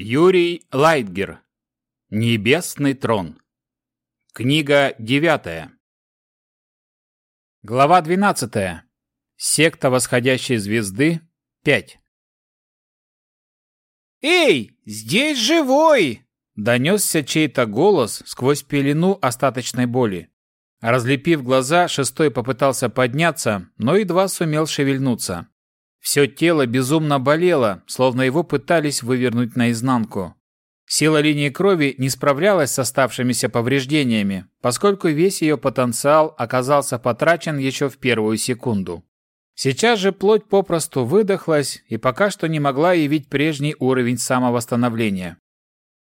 Юрий Лайтгер. Небесный трон. Книга девятая. Глава двенадцатая. Секта восходящей звезды. Пять. «Эй, здесь живой!» Донесся чей-то голос сквозь пелену остаточной боли. Разлепив глаза, шестой попытался подняться, но едва сумел шевельнуться. Все тело безумно болело, словно его пытались вывернуть наизнанку. Сила линии крови не справлялась с оставшимися повреждениями, поскольку весь ее потенциал оказался потрачен еще в первую секунду. Сейчас же плоть попросту выдохлась и пока что не могла явить прежний уровень самовосстановления.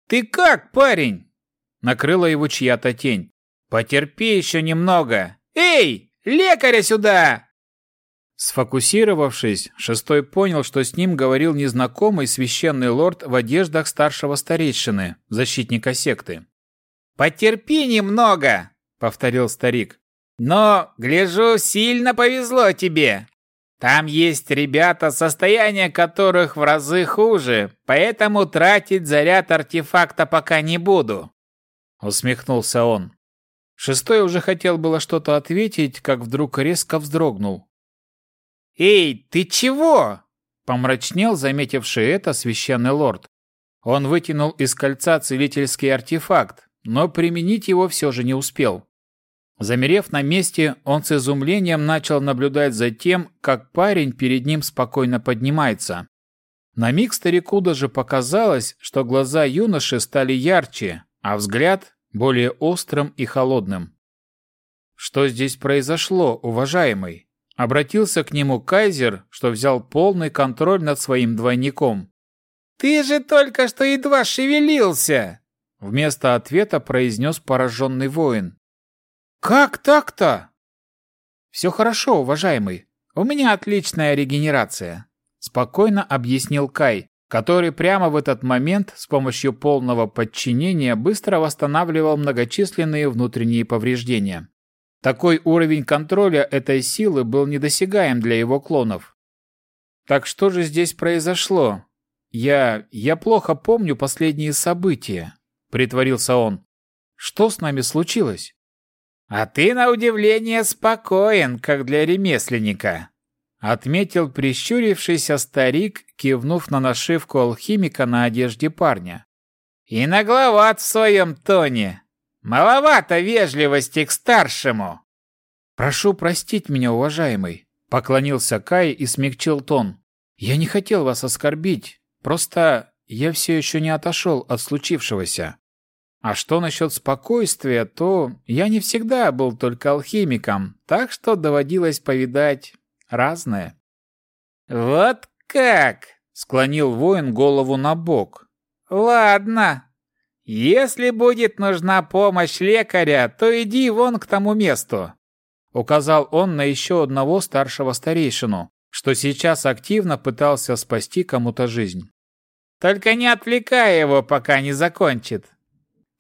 «Ты как, парень?» Накрыла его чья-то тень. «Потерпи еще немного! Эй, лекаря сюда!» Сфокусировавшись, шестой понял, что с ним говорил незнакомый священный лорд в одеждах старшего старейшины, защитника секты. «Потерпи немного», — повторил старик. «Но, гляжу, сильно повезло тебе. Там есть ребята, состояние которых в разы хуже, поэтому тратить заряд артефакта пока не буду», — усмехнулся он. Шестой уже хотел было что-то ответить, как вдруг резко вздрогнул. «Эй, ты чего?» Помрачнел, заметивший это, священный лорд. Он вытянул из кольца целительский артефакт, но применить его все же не успел. Замерев на месте, он с изумлением начал наблюдать за тем, как парень перед ним спокойно поднимается. На миг старику даже показалось, что глаза юноши стали ярче, а взгляд более острым и холодным. «Что здесь произошло, уважаемый?» Обратился к нему кайзер, что взял полный контроль над своим двойником. «Ты же только что едва шевелился!» Вместо ответа произнес пораженный воин. «Как так-то?» «Все хорошо, уважаемый. У меня отличная регенерация», — спокойно объяснил Кай, который прямо в этот момент с помощью полного подчинения быстро восстанавливал многочисленные внутренние повреждения. Такой уровень контроля этой силы был недосягаем для его клонов. Так что же здесь произошло? Я... я плохо помню последние события, притворился он. Что с нами случилось? А ты, на удивление, спокоен, как для ремесленника, отметил прищурившийся старик, кивнув на нашивку алхимика на одежде парня. И нагловат в своем тоне. Маловато вежливости к старшему. Прошу простить меня, уважаемый, поклонился Кай и смягчил тон. Я не хотел вас оскорбить, просто я все еще не отошел от случившегося. А что насчет спокойствия, то я не всегда был только алхимиком, так что доводилось повидать разное. Вот как? склонил воин голову на бок. Ладно, «Если будет нужна помощь лекаря, то иди вон к тому месту», указал он на еще одного старшего старейшину, что сейчас активно пытался спасти кому-то жизнь. «Только не отвлекай его, пока не закончит.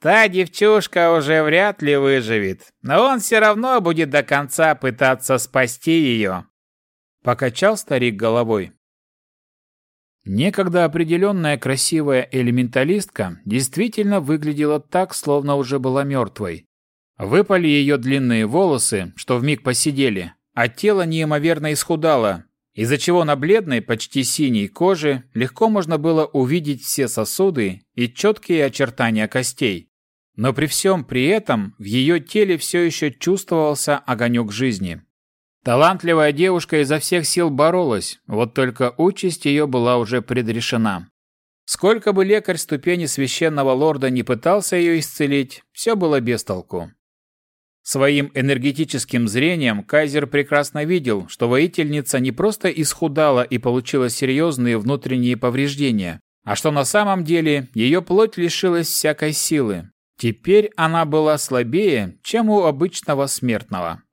Та девчушка уже вряд ли выживет, но он все равно будет до конца пытаться спасти ее», покачал старик головой. Некогда определенная красивая элементалистка действительно выглядела так, словно уже была мертвой. Выпали ее длинные волосы, что вмиг посидели, а тело неимоверно исхудало, из-за чего на бледной, почти синей коже легко можно было увидеть все сосуды и четкие очертания костей. Но при всем при этом в ее теле все еще чувствовался огонек жизни. Талантливая девушка изо всех сил боролась, вот только участь ее была уже предрешена. Сколько бы лекарь ступени священного лорда не пытался ее исцелить, все было без толку. Своим энергетическим зрением Кайзер прекрасно видел, что воительница не просто исхудала и получила серьезные внутренние повреждения, а что на самом деле ее плоть лишилась всякой силы. Теперь она была слабее, чем у обычного смертного.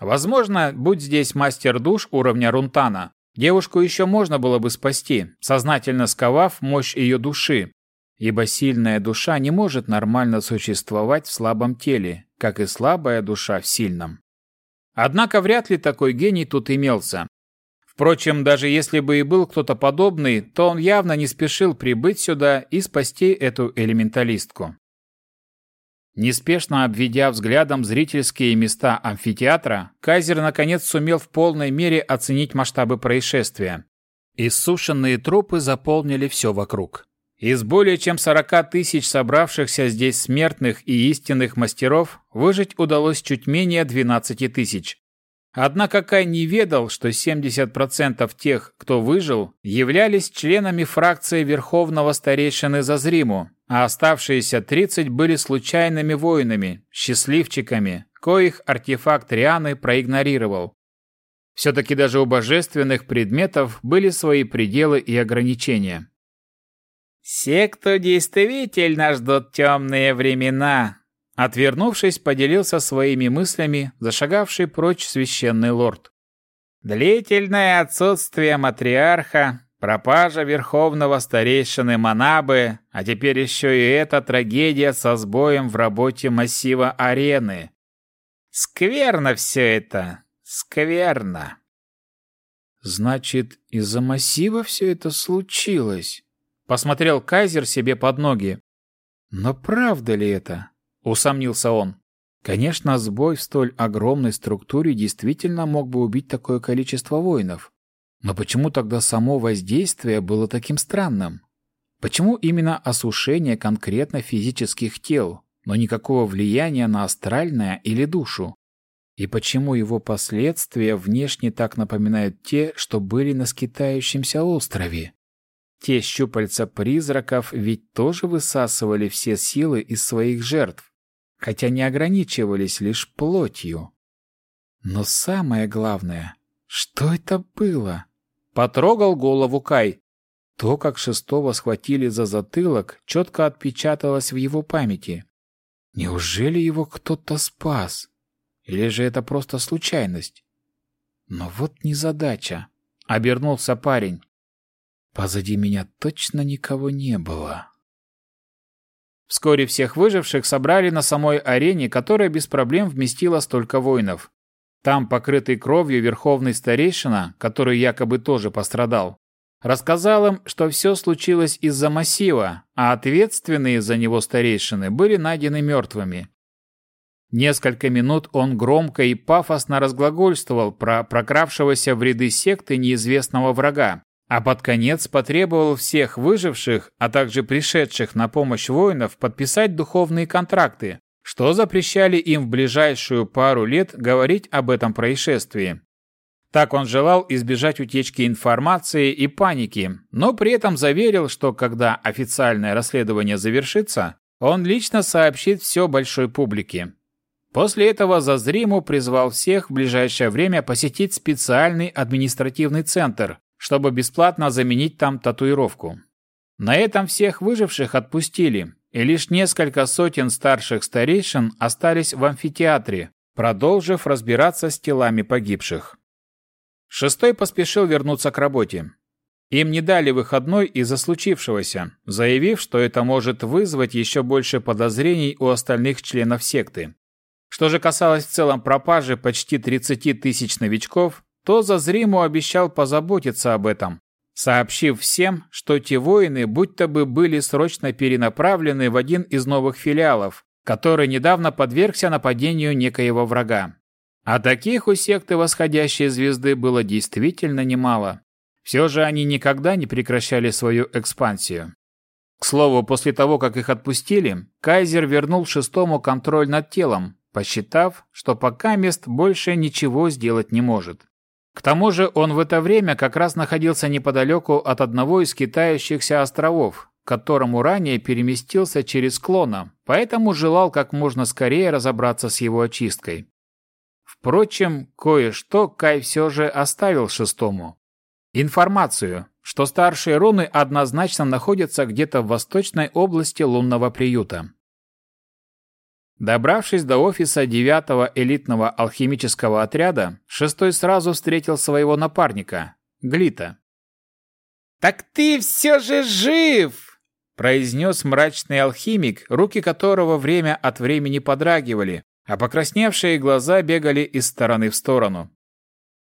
Возможно, будь здесь мастер душ уровня Рунтана, девушку еще можно было бы спасти, сознательно сковав мощь ее души, ибо сильная душа не может нормально существовать в слабом теле, как и слабая душа в сильном. Однако вряд ли такой гений тут имелся. Впрочем, даже если бы и был кто-то подобный, то он явно не спешил прибыть сюда и спасти эту элементалистку. Неспешно обведя взглядом зрительские места амфитеатра, Кайзер наконец сумел в полной мере оценить масштабы происшествия. Иссушенные трупы заполнили все вокруг. Из более чем 40 тысяч собравшихся здесь смертных и истинных мастеров выжить удалось чуть менее 12 тысяч. Однако Кай не ведал, что 70% тех, кто выжил, являлись членами фракции Верховного Старейшины Зазриму, а оставшиеся 30 были случайными воинами, счастливчиками, коих артефакт Рианы проигнорировал. Все-таки даже у божественных предметов были свои пределы и ограничения. «Секту действительно ждут темные времена», Отвернувшись, поделился своими мыслями зашагавший прочь священный лорд. Длительное отсутствие матриарха, пропажа верховного старейшины Манабы, а теперь еще и эта трагедия со сбоем в работе массива арены. Скверно все это, скверно. Значит, из-за массива все это случилось? Посмотрел Кайзер себе под ноги. Но правда ли это? Усомнился он. Конечно, сбой в столь огромной структуре действительно мог бы убить такое количество воинов. Но почему тогда само воздействие было таким странным? Почему именно осушение конкретно физических тел, но никакого влияния на астральное или душу? И почему его последствия внешне так напоминают те, что были на скитающемся острове? Те щупальца призраков ведь тоже высасывали все силы из своих жертв хотя не ограничивались лишь плотью. Но самое главное, что это было? Потрогал голову Кай. То, как шестого схватили за затылок, четко отпечаталось в его памяти. Неужели его кто-то спас? Или же это просто случайность? Но вот незадача. Обернулся парень. Позади меня точно никого не было. Вскоре всех выживших собрали на самой арене, которая без проблем вместила столько воинов. Там, покрытый кровью, верховный старейшина, который якобы тоже пострадал, рассказал им, что все случилось из-за массива, а ответственные за него старейшины были найдены мертвыми. Несколько минут он громко и пафосно разглагольствовал про прокравшегося в ряды секты неизвестного врага, а под конец потребовал всех выживших, а также пришедших на помощь воинов подписать духовные контракты, что запрещали им в ближайшую пару лет говорить об этом происшествии. Так он желал избежать утечки информации и паники, но при этом заверил, что когда официальное расследование завершится, он лично сообщит все большой публике. После этого Зазриму призвал всех в ближайшее время посетить специальный административный центр, чтобы бесплатно заменить там татуировку. На этом всех выживших отпустили, и лишь несколько сотен старших старейшин остались в амфитеатре, продолжив разбираться с телами погибших. Шестой поспешил вернуться к работе. Им не дали выходной из-за случившегося, заявив, что это может вызвать еще больше подозрений у остальных членов секты. Что же касалось в целом пропажи почти 30 тысяч новичков, то Зазриму обещал позаботиться об этом, сообщив всем, что те воины будто бы были срочно перенаправлены в один из новых филиалов, который недавно подвергся нападению некоего врага. А таких у секты восходящей звезды было действительно немало. Все же они никогда не прекращали свою экспансию. К слову, после того, как их отпустили, Кайзер вернул шестому контроль над телом, посчитав, что пока мест больше ничего сделать не может. К тому же он в это время как раз находился неподалеку от одного из китающихся островов, к которому ранее переместился через клона, поэтому желал как можно скорее разобраться с его очисткой. Впрочем, кое-что Кай все же оставил шестому. Информацию, что старшие руны однозначно находятся где-то в восточной области лунного приюта. Добравшись до офиса девятого элитного алхимического отряда, шестой сразу встретил своего напарника, Глита. «Так ты все же жив!» произнес мрачный алхимик, руки которого время от времени подрагивали, а покрасневшие глаза бегали из стороны в сторону.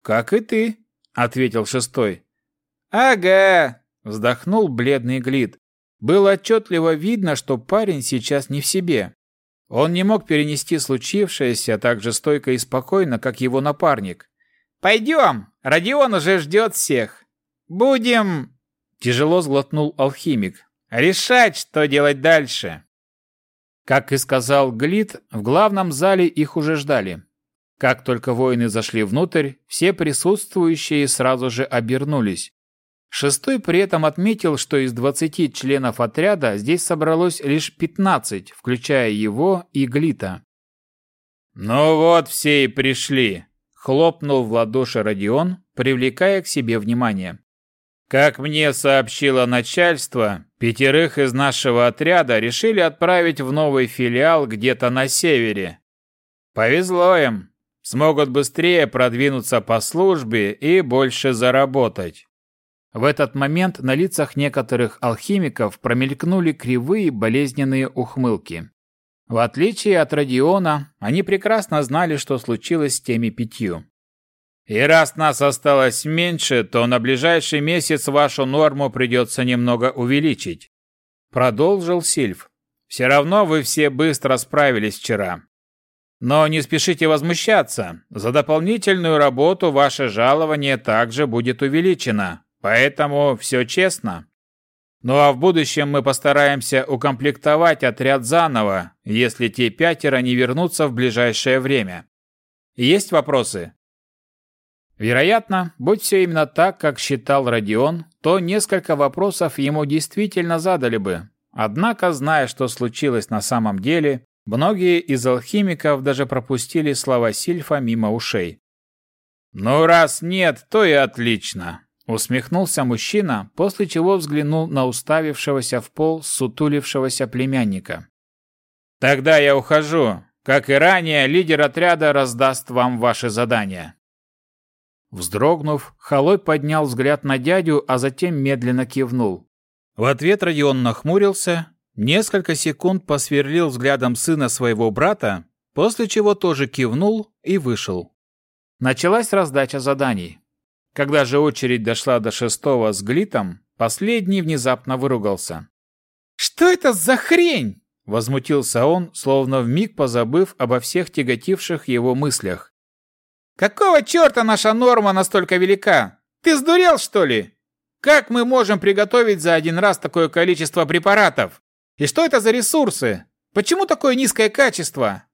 «Как и ты», ответил шестой. Ага, вздохнул бледный Глит. Было отчетливо видно, что парень сейчас не в себе. Он не мог перенести случившееся так же стойко и спокойно, как его напарник. «Пойдем, Родион уже ждет всех. Будем...» Тяжело сглотнул алхимик. «Решать, что делать дальше». Как и сказал Глит, в главном зале их уже ждали. Как только воины зашли внутрь, все присутствующие сразу же обернулись. Шестой при этом отметил, что из 20 членов отряда здесь собралось лишь 15, включая его и Глита. «Ну вот все и пришли», — хлопнул в ладоши Родион, привлекая к себе внимание. Как мне сообщило начальство, пятерых из нашего отряда решили отправить в новый филиал где-то на севере. Повезло им. Смогут быстрее продвинуться по службе и больше заработать. В этот момент на лицах некоторых алхимиков промелькнули кривые болезненные ухмылки. В отличие от Родиона, они прекрасно знали, что случилось с теми пятью. И раз нас осталось меньше, то на ближайший месяц вашу норму придется немного увеличить. Продолжил Сильв. Все равно вы все быстро справились вчера. Но не спешите возмущаться. За дополнительную работу ваше жалование также будет увеличено. Поэтому все честно. Ну а в будущем мы постараемся укомплектовать отряд заново, если те пятеро не вернутся в ближайшее время. Есть вопросы? Вероятно, будь все именно так, как считал Родион, то несколько вопросов ему действительно задали бы. Однако, зная, что случилось на самом деле, многие из алхимиков даже пропустили слова Сильфа мимо ушей. «Ну, раз нет, то и отлично», — усмехнулся мужчина, после чего взглянул на уставившегося в пол сутулившегося племянника. «Тогда я ухожу. Как и ранее, лидер отряда раздаст вам ваши задания». Вздрогнув, Халой поднял взгляд на дядю, а затем медленно кивнул. В ответ Родион нахмурился, несколько секунд посверлил взглядом сына своего брата, после чего тоже кивнул и вышел. Началась раздача заданий. Когда же очередь дошла до шестого с Глитом, последний внезапно выругался. «Что это за хрень?» – возмутился он, словно вмиг позабыв обо всех тяготивших его мыслях. Какого черта наша норма настолько велика? Ты сдурел, что ли? Как мы можем приготовить за один раз такое количество препаратов? И что это за ресурсы? Почему такое низкое качество?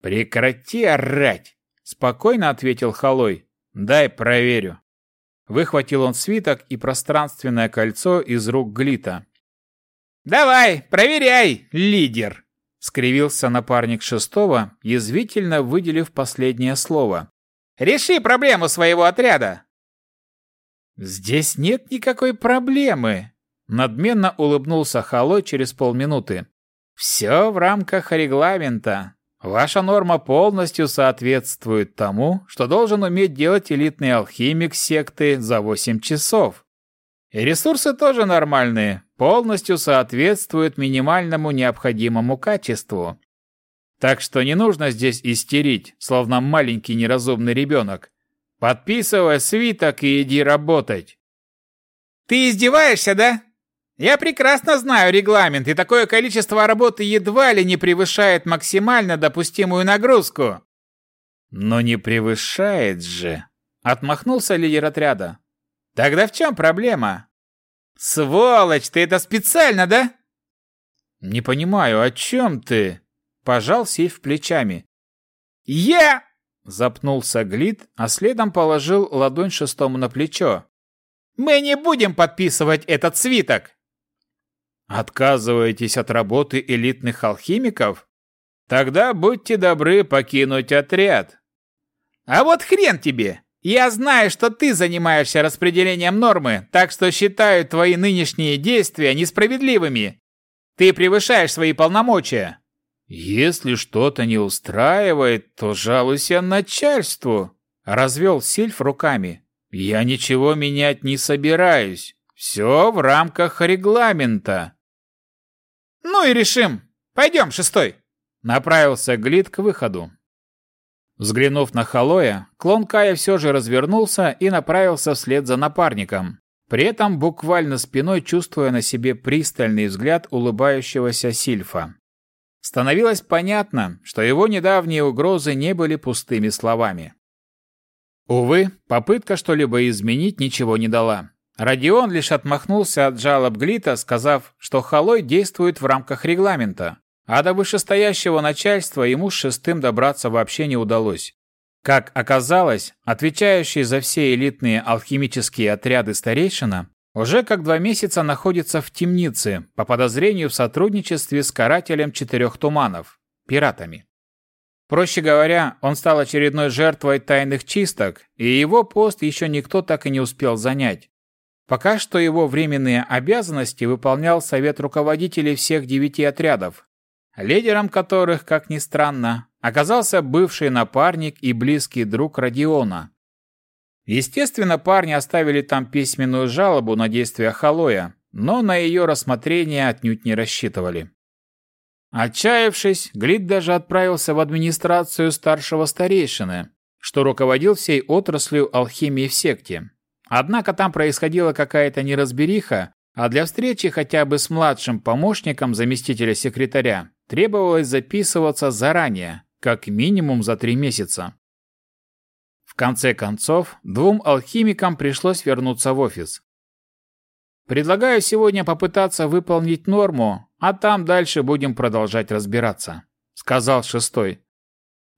Прекрати орать, спокойно ответил Халой. Дай проверю. Выхватил он свиток и пространственное кольцо из рук Глита. Давай, проверяй, лидер скривился напарник шестого, язвительно выделив последнее слово. Реши проблему своего отряда. Здесь нет никакой проблемы, надменно улыбнулся Халой через полминуты. Все в рамках регламента. Ваша норма полностью соответствует тому, что должен уметь делать элитный алхимик секты за 8 часов. И ресурсы тоже нормальные, полностью соответствуют минимальному необходимому качеству. Так что не нужно здесь истерить, словно маленький неразумный ребенок. Подписывай свиток и иди работать. Ты издеваешься, да? Я прекрасно знаю регламент, и такое количество работы едва ли не превышает максимально допустимую нагрузку. Но не превышает же. Отмахнулся лидер отряда. Тогда в чем проблема? Сволочь, ты это специально, да? Не понимаю, о чем ты? Пожал Сейф плечами. Я... Запнулся Глит, а следом положил ладонь шестому на плечо. «Мы не будем подписывать этот свиток!» «Отказываетесь от работы элитных алхимиков? Тогда будьте добры покинуть отряд!» «А вот хрен тебе! Я знаю, что ты занимаешься распределением нормы, так что считаю твои нынешние действия несправедливыми. Ты превышаешь свои полномочия. Если что-то не устраивает, то жалуйся начальству, развел Сильф руками. Я ничего менять не собираюсь. Все в рамках регламента. Ну и решим. Пойдем, шестой. Направился Глит к выходу. Взглянув на Халоя, клон Кая все же развернулся и направился вслед за напарником, при этом буквально спиной чувствуя на себе пристальный взгляд улыбающегося Сильфа. Становилось понятно, что его недавние угрозы не были пустыми словами. Увы, попытка что-либо изменить ничего не дала. Родион лишь отмахнулся от жалоб Глита, сказав, что Халой действует в рамках регламента, а до вышестоящего начальства ему с шестым добраться вообще не удалось. Как оказалось, отвечающий за все элитные алхимические отряды старейшина уже как два месяца находится в темнице по подозрению в сотрудничестве с карателем четырех туманов – пиратами. Проще говоря, он стал очередной жертвой тайных чисток, и его пост еще никто так и не успел занять. Пока что его временные обязанности выполнял совет руководителей всех девяти отрядов, лидером которых, как ни странно, оказался бывший напарник и близкий друг Родиона. Естественно, парни оставили там письменную жалобу на действия Халоя, но на ее рассмотрение отнюдь не рассчитывали. Отчаявшись, Глит даже отправился в администрацию старшего старейшины, что руководил всей отраслью алхимии в секте. Однако там происходила какая-то неразбериха, а для встречи хотя бы с младшим помощником заместителя секретаря требовалось записываться заранее, как минимум за три месяца. В конце концов, двум алхимикам пришлось вернуться в офис. Предлагаю сегодня попытаться выполнить норму, а там дальше будем продолжать разбираться, сказал шестой.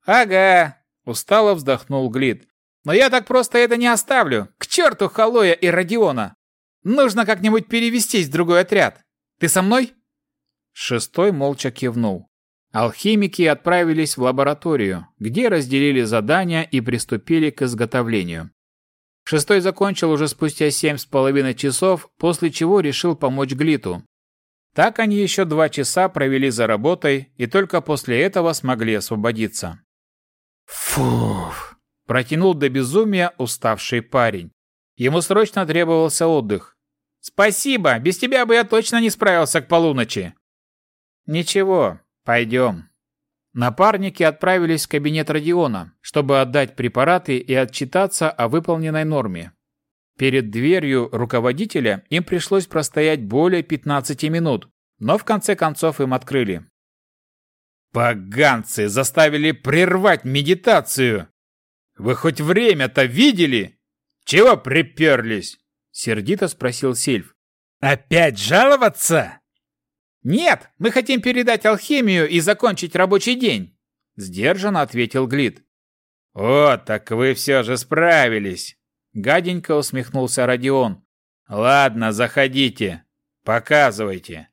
Ага, устало вздохнул Глит. Но я так просто это не оставлю. К черту Халоя и Родиона. Нужно как-нибудь перевестись в другой отряд. Ты со мной? Шестой молча кивнул. Алхимики отправились в лабораторию, где разделили задания и приступили к изготовлению. Шестой закончил уже спустя семь с половиной часов, после чего решил помочь Глиту. Так они еще два часа провели за работой и только после этого смогли освободиться. Фуф! Протянул до безумия уставший парень. Ему срочно требовался отдых. «Спасибо! Без тебя бы я точно не справился к полуночи!» «Ничего, пойдем». Напарники отправились в кабинет Родиона, чтобы отдать препараты и отчитаться о выполненной норме. Перед дверью руководителя им пришлось простоять более 15 минут, но в конце концов им открыли. «Поганцы заставили прервать медитацию! Вы хоть время-то видели? Чего приперлись?» — сердито спросил Сильв. «Опять жаловаться?» «Нет, мы хотим передать алхимию и закончить рабочий день», — сдержанно ответил Глит. «О, так вы все же справились!» — гаденько усмехнулся Родион. «Ладно, заходите. Показывайте».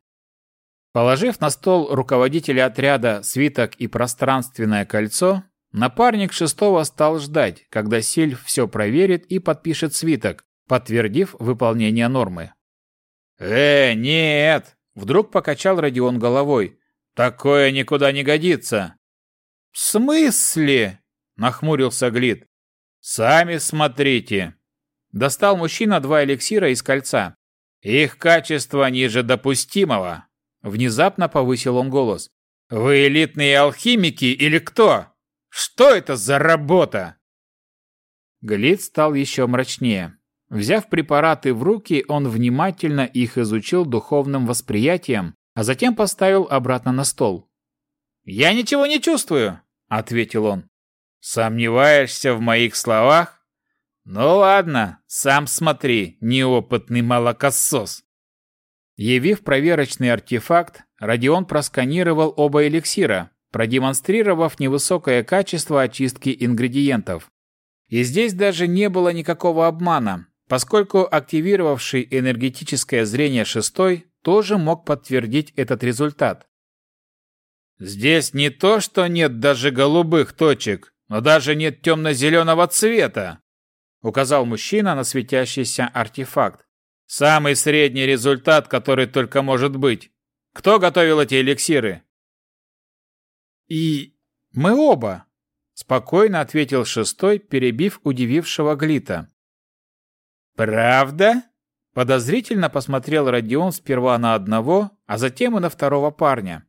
Положив на стол руководителя отряда свиток и пространственное кольцо, напарник шестого стал ждать, когда Сильв все проверит и подпишет свиток, подтвердив выполнение нормы. «Э, нет!» Вдруг покачал Родион головой. «Такое никуда не годится!» «В смысле?» – нахмурился Глит. «Сами смотрите!» Достал мужчина два эликсира из кольца. «Их качество ниже допустимого!» Внезапно повысил он голос. «Вы элитные алхимики или кто? Что это за работа?» Глит стал еще мрачнее. Взяв препараты в руки, он внимательно их изучил духовным восприятием, а затем поставил обратно на стол. «Я ничего не чувствую», — ответил он. «Сомневаешься в моих словах? Ну ладно, сам смотри, неопытный молокосос». Явив проверочный артефакт, Родион просканировал оба эликсира, продемонстрировав невысокое качество очистки ингредиентов. И здесь даже не было никакого обмана, поскольку активировавший энергетическое зрение шестой тоже мог подтвердить этот результат. «Здесь не то, что нет даже голубых точек, но даже нет темно-зеленого цвета», указал мужчина на светящийся артефакт. «Самый средний результат, который только может быть. Кто готовил эти эликсиры?» «И мы оба», — спокойно ответил шестой, перебив удивившего Глита. «Правда?» Подозрительно посмотрел Родион сперва на одного, а затем и на второго парня.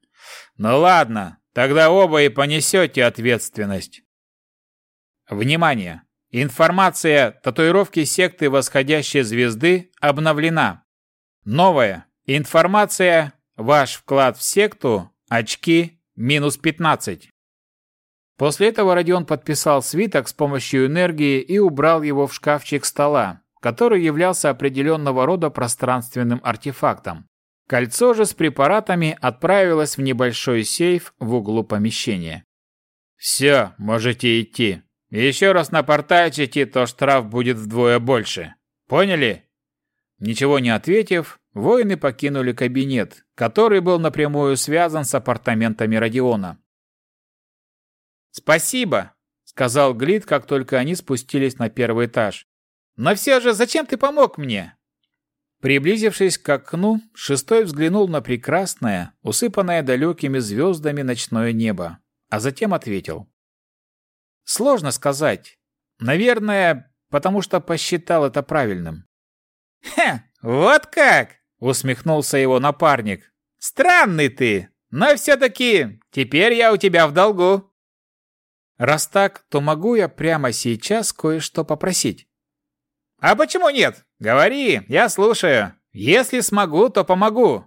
«Ну ладно, тогда оба и понесете ответственность». Внимание! Информация татуировки секты восходящей звезды обновлена. Новая. Информация «Ваш вклад в секту. Очки. Минус 15». После этого Родион подписал свиток с помощью энергии и убрал его в шкафчик стола, который являлся определенного рода пространственным артефактом. Кольцо же с препаратами отправилось в небольшой сейф в углу помещения. «Все, можете идти. Еще раз напортачите, то штраф будет вдвое больше. Поняли?» Ничего не ответив, воины покинули кабинет, который был напрямую связан с апартаментами Родиона. «Спасибо», — сказал Глит, как только они спустились на первый этаж. «Но все же зачем ты помог мне?» Приблизившись к окну, шестой взглянул на прекрасное, усыпанное далекими звездами ночное небо, а затем ответил. «Сложно сказать. Наверное, потому что посчитал это правильным». «Хе, вот как!» — усмехнулся его напарник. «Странный ты, но все-таки теперь я у тебя в долгу». Раз так, то могу я прямо сейчас кое-что попросить. А почему нет? Говори, я слушаю. Если смогу, то помогу.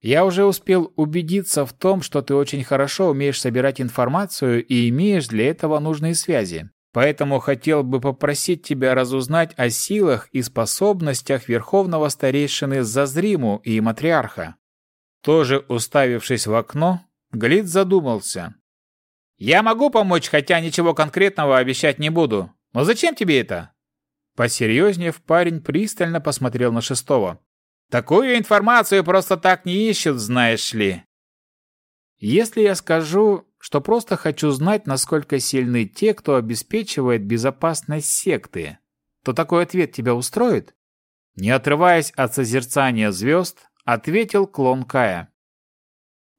Я уже успел убедиться в том, что ты очень хорошо умеешь собирать информацию и имеешь для этого нужные связи. Поэтому хотел бы попросить тебя разузнать о силах и способностях верховного старейшины Зазриму и матриарха. Тоже уставившись в окно, Глит задумался, я могу помочь, хотя ничего конкретного обещать не буду. Но зачем тебе это? Посерьезнее парень пристально посмотрел на шестого. Такую информацию просто так не ищут, знаешь ли. Если я скажу, что просто хочу знать, насколько сильны те, кто обеспечивает безопасность секты, то такой ответ тебя устроит? Не отрываясь от созерцания звезд, ответил клон Кая.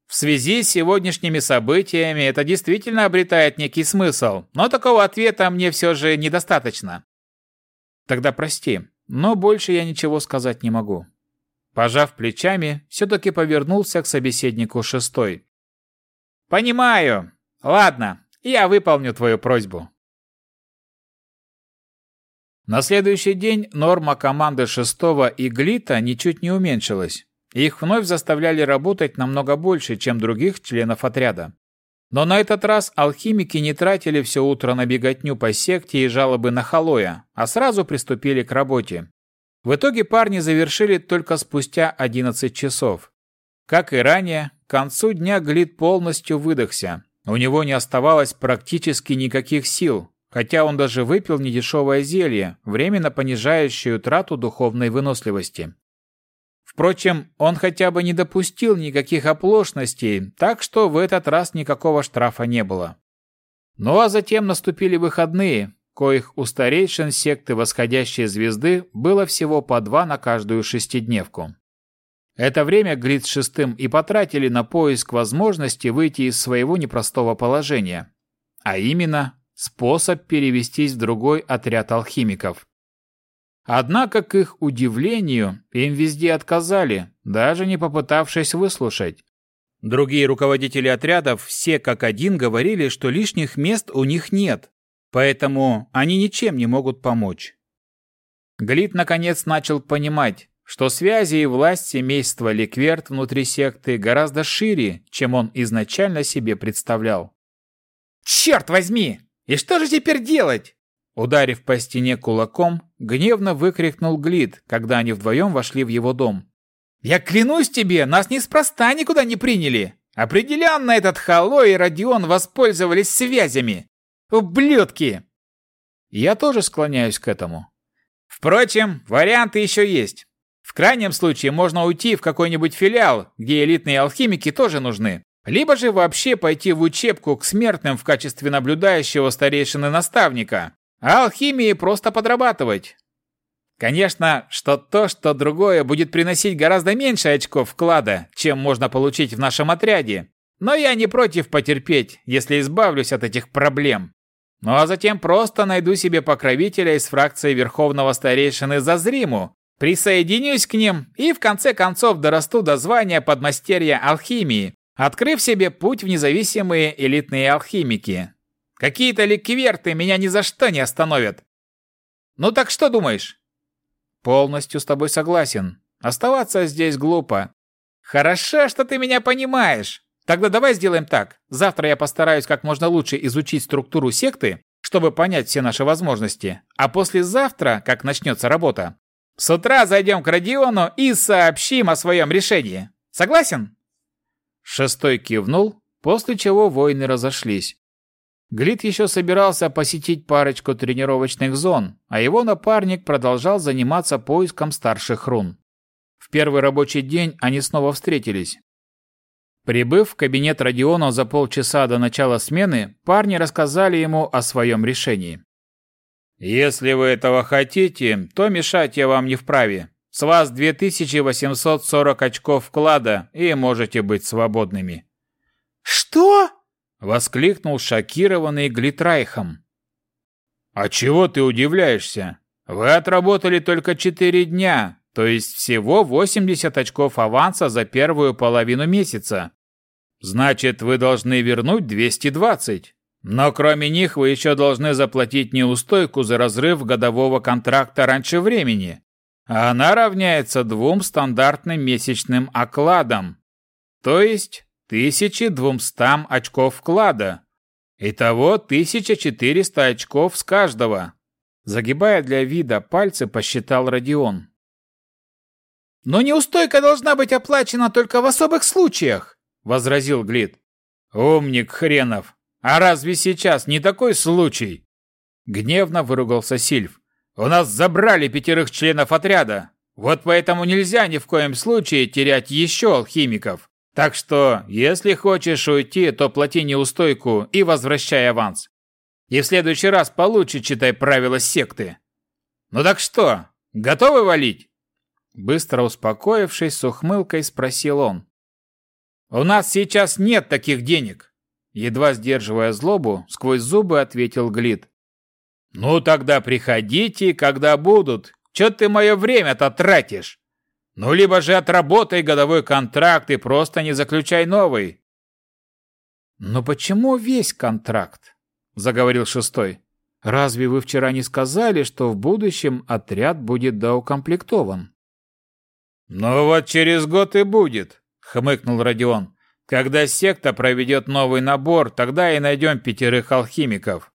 В связи с сегодняшними событиями это действительно обретает некий смысл, но такого ответа мне все же недостаточно. Тогда прости, но больше я ничего сказать не могу. Пожав плечами, все-таки повернулся к собеседнику шестой. «Понимаю. Ладно, я выполню твою просьбу». На следующий день норма команды шестого и Глита ничуть не уменьшилась. Их вновь заставляли работать намного больше, чем других членов отряда. Но на этот раз алхимики не тратили все утро на беготню по секте и жалобы на Халоя, а сразу приступили к работе. В итоге парни завершили только спустя 11 часов. Как и ранее, к концу дня Глит полностью выдохся. У него не оставалось практически никаких сил, хотя он даже выпил недешевое зелье, временно понижающее трату духовной выносливости. Впрочем, он хотя бы не допустил никаких оплошностей, так что в этот раз никакого штрафа не было. Ну а затем наступили выходные, коих у старейшин секты восходящей звезды было всего по два на каждую шестидневку. Это время Глит с шестым и потратили на поиск возможности выйти из своего непростого положения, а именно способ перевестись в другой отряд алхимиков. Однако, к их удивлению, им везде отказали, даже не попытавшись выслушать. Другие руководители отрядов все как один говорили, что лишних мест у них нет, поэтому они ничем не могут помочь. Глит наконец начал понимать, что связи и власть семейства Ликверт внутри секты гораздо шире, чем он изначально себе представлял. «Черт возьми! И что же теперь делать?» Ударив по стене кулаком, гневно выкрикнул Глит, когда они вдвоем вошли в его дом. «Я клянусь тебе, нас неспроста никуда не приняли! Определенно этот Хало и Родион воспользовались связями! Ублюдки!» Я тоже склоняюсь к этому. Впрочем, варианты еще есть. В крайнем случае можно уйти в какой-нибудь филиал, где элитные алхимики тоже нужны. Либо же вообще пойти в учебку к смертным в качестве наблюдающего старейшины наставника а алхимии просто подрабатывать. Конечно, что то, что другое будет приносить гораздо меньше очков вклада, чем можно получить в нашем отряде. Но я не против потерпеть, если избавлюсь от этих проблем. Ну а затем просто найду себе покровителя из фракции Верховного Старейшины Зазриму, присоединюсь к ним и в конце концов дорасту до звания подмастерья алхимии, открыв себе путь в независимые элитные алхимики. Какие-то ликверты меня ни за что не остановят. Ну так что думаешь? Полностью с тобой согласен. Оставаться здесь глупо. Хорошо, что ты меня понимаешь. Тогда давай сделаем так. Завтра я постараюсь как можно лучше изучить структуру секты, чтобы понять все наши возможности. А послезавтра, как начнется работа, с утра зайдем к Родиону и сообщим о своем решении. Согласен? Шестой кивнул, после чего воины разошлись. Глит еще собирался посетить парочку тренировочных зон, а его напарник продолжал заниматься поиском старших рун. В первый рабочий день они снова встретились. Прибыв в кабинет Родиона за полчаса до начала смены, парни рассказали ему о своем решении. «Если вы этого хотите, то мешать я вам не вправе. С вас 2840 очков вклада, и можете быть свободными». «Что?» — воскликнул шокированный Глитрайхом. «А чего ты удивляешься? Вы отработали только 4 дня, то есть всего 80 очков аванса за первую половину месяца. Значит, вы должны вернуть 220. Но кроме них вы еще должны заплатить неустойку за разрыв годового контракта раньше времени. А она равняется двум стандартным месячным окладам. То есть 1200 очков вклада. Итого 1400 очков с каждого. Загибая для вида пальцы, посчитал Родион. «Но неустойка должна быть оплачена только в особых случаях», — возразил Глит. «Умник хренов! А разве сейчас не такой случай?» Гневно выругался Сильв. «У нас забрали пятерых членов отряда. Вот поэтому нельзя ни в коем случае терять еще алхимиков. Так что, если хочешь уйти, то плати неустойку и возвращай аванс. И в следующий раз получше читай правила секты. Ну так что, готовы валить?» Быстро успокоившись, с ухмылкой спросил он. «У нас сейчас нет таких денег. Едва сдерживая злобу, сквозь зубы ответил Глит. «Ну тогда приходите, когда будут. Чё ты мое время-то тратишь? Ну либо же отработай годовой контракт и просто не заключай новый». «Но почему весь контракт?» – заговорил шестой. «Разве вы вчера не сказали, что в будущем отряд будет доукомплектован?» «Ну вот через год и будет», – хмыкнул Родион. Когда секта проведет новый набор, тогда и найдем пятерых алхимиков.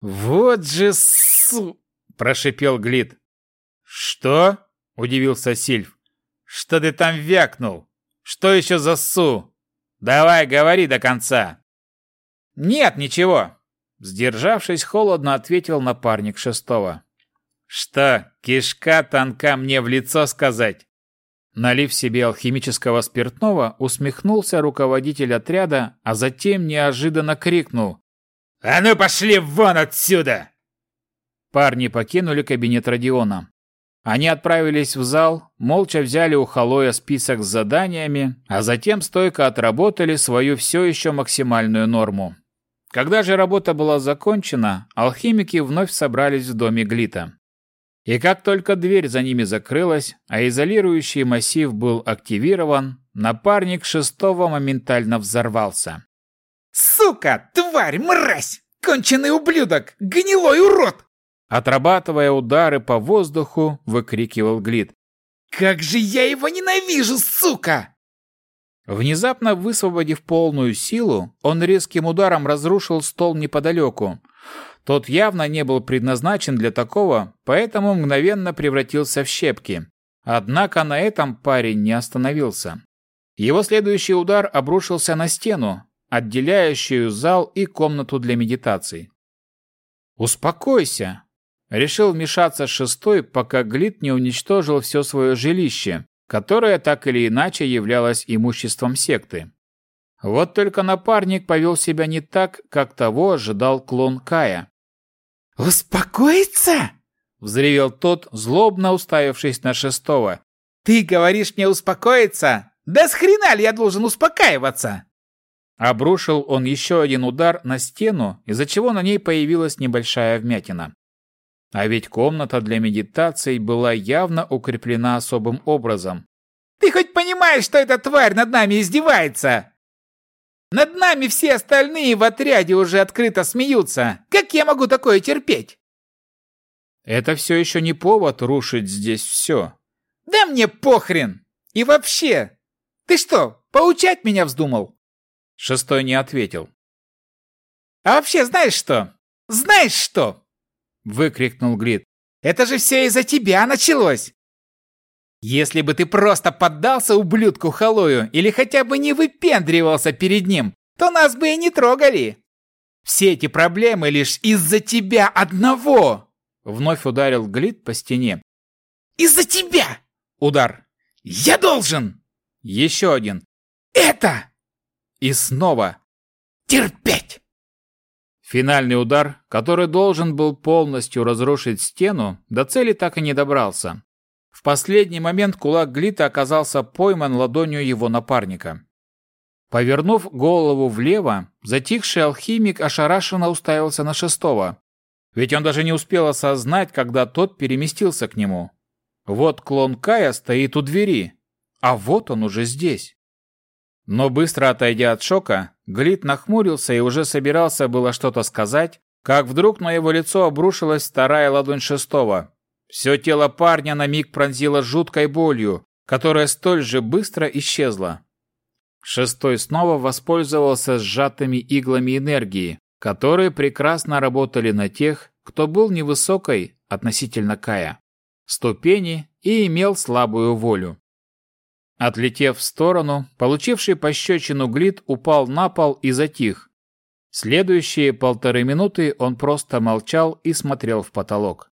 Вот же су... прошипел Глит. Что? Удивился Сильв. Что ты там вякнул? Что еще за су? Давай, говори до конца. Нет, ничего. Сдержавшись, холодно ответил напарник шестого. Что, кишка тонка мне в лицо сказать? Налив себе алхимического спиртного, усмехнулся руководитель отряда, а затем неожиданно крикнул. «А ну пошли вон отсюда!» Парни покинули кабинет Родиона. Они отправились в зал, молча взяли у Халоя список с заданиями, а затем стойко отработали свою все еще максимальную норму. Когда же работа была закончена, алхимики вновь собрались в доме Глита. И как только дверь за ними закрылась, а изолирующий массив был активирован, напарник шестого моментально взорвался. «Сука! Тварь! Мразь! Конченый ублюдок! Гнилой урод!» Отрабатывая удары по воздуху, выкрикивал Глит. «Как же я его ненавижу, сука!» Внезапно высвободив полную силу, он резким ударом разрушил стол неподалеку, тот явно не был предназначен для такого, поэтому мгновенно превратился в щепки. Однако на этом парень не остановился. Его следующий удар обрушился на стену, отделяющую зал и комнату для медитаций. «Успокойся!» Решил вмешаться шестой, пока Глит не уничтожил все свое жилище, которое так или иначе являлось имуществом секты. Вот только напарник повел себя не так, как того ожидал клон Кая. «Успокоиться?» — взревел тот, злобно уставившись на шестого. «Ты говоришь мне успокоиться? Да с хрена ли я должен успокаиваться?» Обрушил он еще один удар на стену, из-за чего на ней появилась небольшая вмятина. А ведь комната для медитаций была явно укреплена особым образом. «Ты хоть понимаешь, что эта тварь над нами издевается?» Над нами все остальные в отряде уже открыто смеются. Как я могу такое терпеть? Это все еще не повод рушить здесь все. Да мне похрен! И вообще, ты что, поучать меня вздумал? Шестой не ответил. А вообще знаешь что? Знаешь что? Выкрикнул Глит. Это же все из-за тебя началось! Если бы ты просто поддался ублюдку Халою или хотя бы не выпендривался перед ним, то нас бы и не трогали. Все эти проблемы лишь из-за тебя одного!» Вновь ударил Глит по стене. «Из-за тебя!» Удар. «Я должен!» Еще один. «Это!» И снова. «Терпеть!» Финальный удар, который должен был полностью разрушить стену, до цели так и не добрался. В последний момент кулак Глита оказался пойман ладонью его напарника. Повернув голову влево, затихший алхимик ошарашенно уставился на шестого. Ведь он даже не успел осознать, когда тот переместился к нему. Вот клон Кая стоит у двери, а вот он уже здесь. Но быстро отойдя от шока, Глит нахмурился и уже собирался было что-то сказать, как вдруг на его лицо обрушилась вторая ладонь шестого. Все тело парня на миг пронзило жуткой болью, которая столь же быстро исчезла. Шестой снова воспользовался сжатыми иглами энергии, которые прекрасно работали на тех, кто был невысокой относительно Кая, ступени и имел слабую волю. Отлетев в сторону, получивший пощечину Глит упал на пол и затих. Следующие полторы минуты он просто молчал и смотрел в потолок.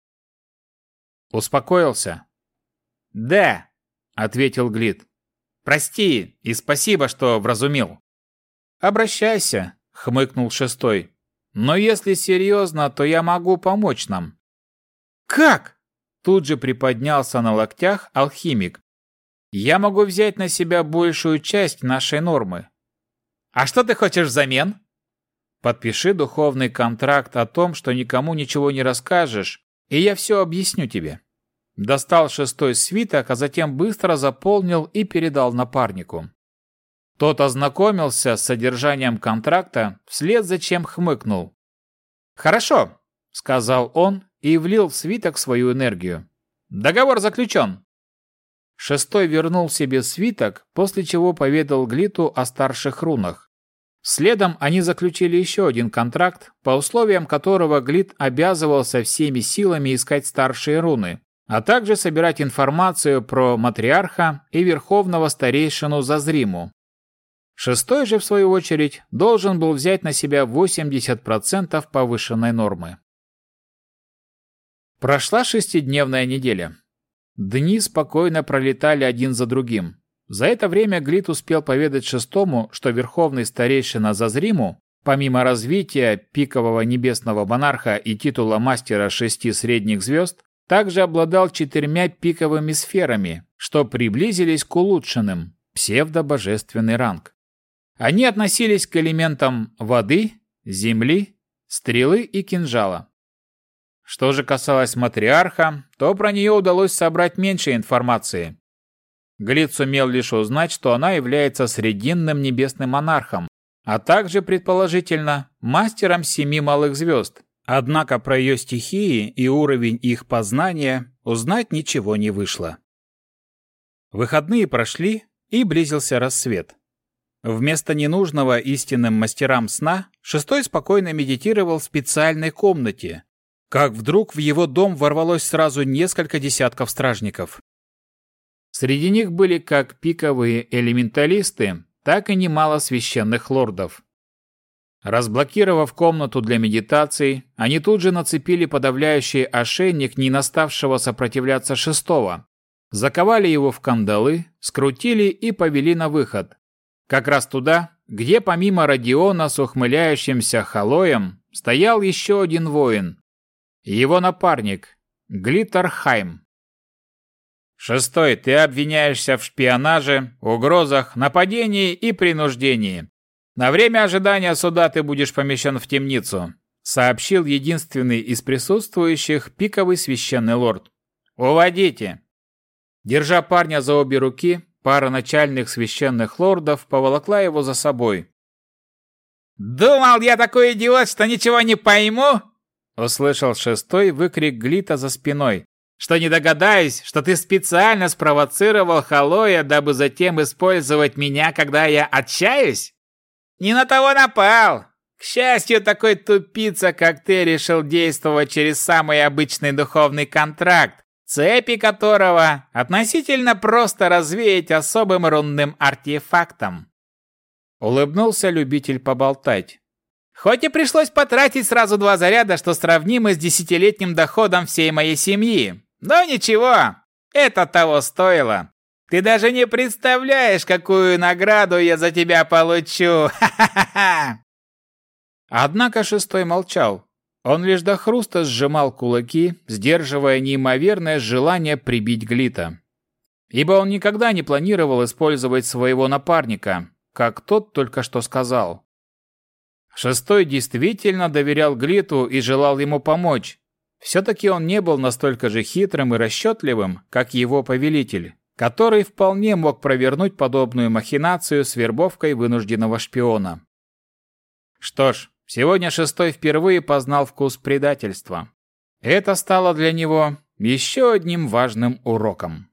«Успокоился?» «Да», — ответил Глит. «Прости и спасибо, что вразумил». «Обращайся», — хмыкнул шестой. «Но если серьезно, то я могу помочь нам». «Как?» Тут же приподнялся на локтях алхимик, я могу взять на себя большую часть нашей нормы. А что ты хочешь взамен? Подпиши духовный контракт о том, что никому ничего не расскажешь, и я все объясню тебе. Достал шестой свиток, а затем быстро заполнил и передал напарнику. Тот ознакомился с содержанием контракта, вслед за чем хмыкнул. «Хорошо», — сказал он и влил в свиток свою энергию. «Договор заключен». Шестой вернул себе свиток, после чего поведал Глиту о старших рунах. Следом они заключили еще один контракт, по условиям которого Глит обязывался всеми силами искать старшие руны, а также собирать информацию про матриарха и верховного старейшину Зазриму. Шестой же, в свою очередь, должен был взять на себя 80% повышенной нормы. Прошла шестидневная неделя. Дни спокойно пролетали один за другим. За это время Глит успел поведать шестому, что верховный старейшина Зазриму, помимо развития пикового небесного монарха и титула мастера шести средних звезд, также обладал четырьмя пиковыми сферами, что приблизились к улучшенным, псевдобожественный ранг. Они относились к элементам воды, земли, стрелы и кинжала. Что же касалось матриарха, то про нее удалось собрать меньше информации. Глит сумел лишь узнать, что она является срединным небесным монархом, а также, предположительно, мастером семи малых звезд. Однако про ее стихии и уровень их познания узнать ничего не вышло. Выходные прошли, и близился рассвет. Вместо ненужного истинным мастерам сна, шестой спокойно медитировал в специальной комнате, как вдруг в его дом ворвалось сразу несколько десятков стражников. Среди них были как пиковые элементалисты, так и немало священных лордов. Разблокировав комнату для медитаций, они тут же нацепили подавляющий ошейник не наставшего сопротивляться шестого, заковали его в кандалы, скрутили и повели на выход. Как раз туда, где помимо Родиона с ухмыляющимся халоем стоял еще один воин, его напарник, Глиттерхайм. Шестой, ты обвиняешься в шпионаже, угрозах, нападении и принуждении. На время ожидания суда ты будешь помещен в темницу, сообщил единственный из присутствующих пиковый священный лорд. Уводите. Держа парня за обе руки, пара начальных священных лордов поволокла его за собой. «Думал я такой идиот, что ничего не пойму?» Услышал шестой выкрик Глита за спиной. «Что не догадаюсь, что ты специально спровоцировал Халоя, дабы затем использовать меня, когда я отчаюсь? Не на того напал! К счастью, такой тупица, как ты, решил действовать через самый обычный духовный контракт, цепи которого относительно просто развеять особым рунным артефактом. Улыбнулся любитель поболтать. Хоть и пришлось потратить сразу два заряда, что сравнимо с десятилетним доходом всей моей семьи. Но ничего, это того стоило. Ты даже не представляешь, какую награду я за тебя получу. Однако шестой молчал. Он лишь до хруста сжимал кулаки, сдерживая неимоверное желание прибить Глита. Ибо он никогда не планировал использовать своего напарника, как тот только что сказал. Шестой действительно доверял Глиту и желал ему помочь. Все-таки он не был настолько же хитрым и расчетливым, как его повелитель, который вполне мог провернуть подобную махинацию с вербовкой вынужденного шпиона. Что ж, Сегодня шестой впервые познал вкус предательства. Это стало для него еще одним важным уроком.